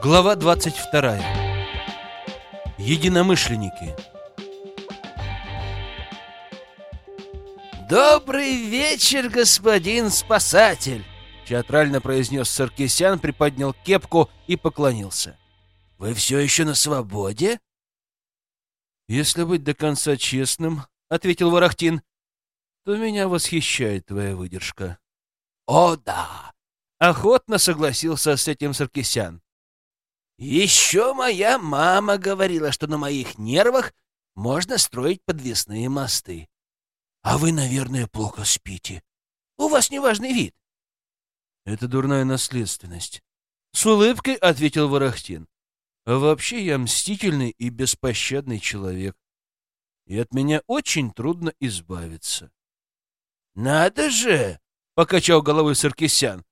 Глава 22. Единомышленники. «Добрый вечер, господин спасатель!» Театрально произнес Саркисян, приподнял кепку и поклонился. «Вы все еще на свободе?» «Если быть до конца честным, — ответил Ворохтин, — то меня восхищает твоя выдержка». «О, да!» — охотно согласился с этим Саркисян. Еще моя мама говорила, что на моих нервах можно строить подвесные мосты. А вы, наверное, плохо спите. У вас неважный вид. Это дурная наследственность. С улыбкой ответил Ворохтин. А вообще я мстительный и беспощадный человек. И от меня очень трудно избавиться. Надо же! Покачал головой Саркисян.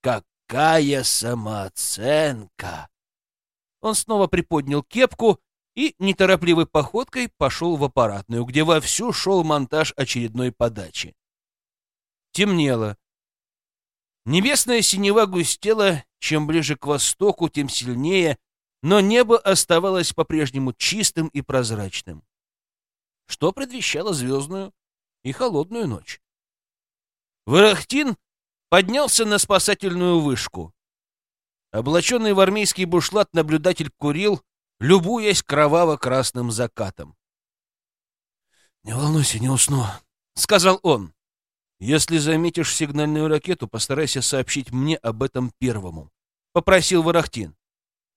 Какая самооценка! Он снова приподнял кепку и неторопливой походкой пошел в аппаратную, где вовсю шел монтаж очередной подачи. Темнело. Небесная синева густела, чем ближе к востоку, тем сильнее, но небо оставалось по-прежнему чистым и прозрачным, что предвещало звездную и холодную ночь. Варахтин поднялся на спасательную вышку. Облаченный в армейский бушлат наблюдатель курил, любуясь кроваво-красным закатом. «Не волнуйся, не усну», — сказал он. «Если заметишь сигнальную ракету, постарайся сообщить мне об этом первому», — попросил Ворохтин.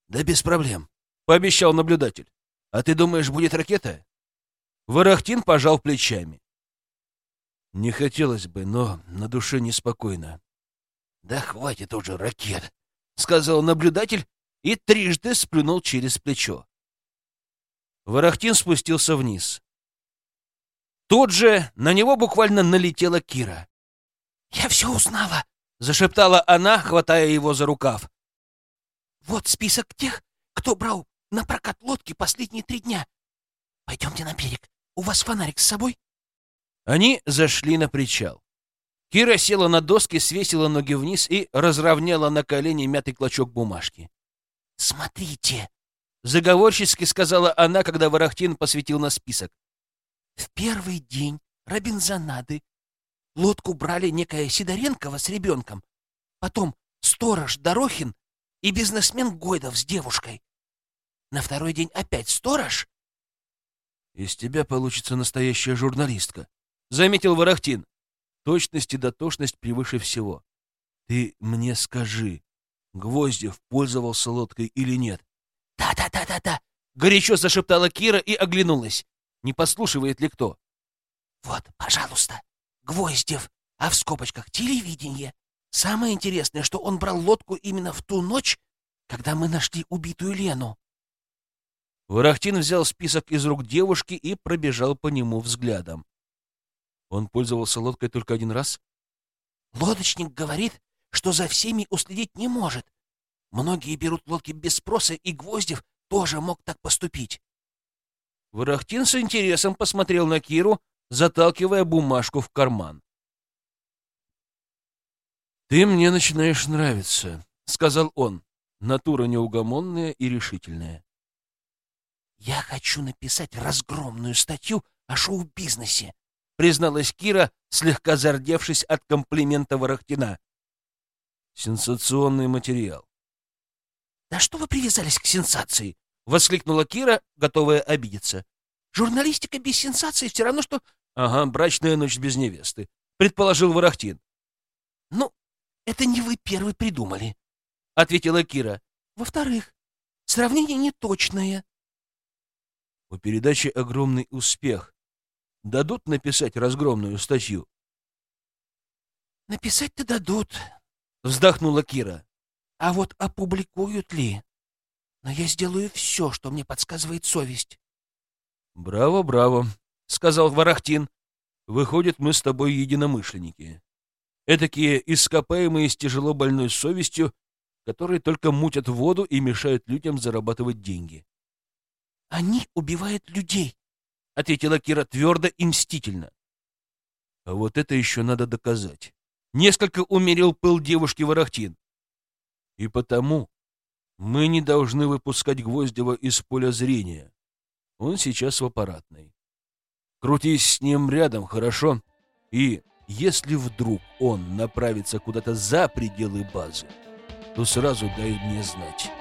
«Да без проблем», — пообещал наблюдатель. «А ты думаешь, будет ракета?» Ворохтин пожал плечами. «Не хотелось бы, но на душе неспокойно». «Да хватит уже ракет!» — сказал наблюдатель и трижды сплюнул через плечо. Ворохтин спустился вниз. Тут же на него буквально налетела Кира. «Я все узнала!» — зашептала она, хватая его за рукав. «Вот список тех, кто брал на прокат лодки последние три дня. Пойдемте на берег. У вас фонарик с собой?» Они зашли на причал. Кира села на доски, свесила ноги вниз и разровняла на колени мятый клочок бумажки. «Смотрите!» — заговорчески сказала она, когда Ворохтин посветил на список. «В первый день Робинзонады лодку брали некая Сидоренкова с ребенком, потом сторож Дорохин и бизнесмен Гойдов с девушкой. На второй день опять сторож». «Из тебя получится настоящая журналистка», — заметил Ворохтин. Точность и дотошность превыше всего. Ты мне скажи, Гвоздев пользовался лодкой или нет? «Да-да-да-да-да!» — горячо зашептала Кира и оглянулась. Не послушивает ли кто? «Вот, пожалуйста, Гвоздев, а в скобочках телевидение. Самое интересное, что он брал лодку именно в ту ночь, когда мы нашли убитую Лену». Ворохтин взял список из рук девушки и пробежал по нему взглядом. Он пользовался лодкой только один раз? Лодочник говорит, что за всеми уследить не может. Многие берут лодки без спроса, и Гвоздев тоже мог так поступить. Ворохтин с интересом посмотрел на Киру, заталкивая бумажку в карман. «Ты мне начинаешь нравиться», — сказал он. Натура неугомонная и решительная. «Я хочу написать разгромную статью о шоу-бизнесе», призналась Кира, слегка зардевшись от комплимента Ворохтина. Сенсационный материал. «Да что вы привязались к сенсации?» — воскликнула Кира, готовая обидеться. «Журналистика без сенсации все равно, что...» «Ага, брачная ночь без невесты», — предположил Ворохтин. «Ну, это не вы первый придумали», — ответила Кира. «Во-вторых, сравнение неточное». У передачи огромный успех, дадут написать разгромную статью? «Написать-то дадут», — вздохнула Кира. «А вот опубликуют ли? Но я сделаю все, что мне подсказывает совесть». «Браво, браво», — сказал Варахтин. «Выходит, мы с тобой единомышленники. Этакие ископаемые с тяжело больной совестью, которые только мутят воду и мешают людям зарабатывать деньги». «Они убивают людей», — ответила Кира твердо и мстительно. А вот это еще надо доказать. Несколько умерил пыл девушки Ворохтин. И потому Мы не должны выпускать Гвоздева из поля зрения. Он сейчас в аппаратной. Крутись с ним рядом, хорошо? И если вдруг он направится куда-то за пределы базы, то сразу дай мне знать.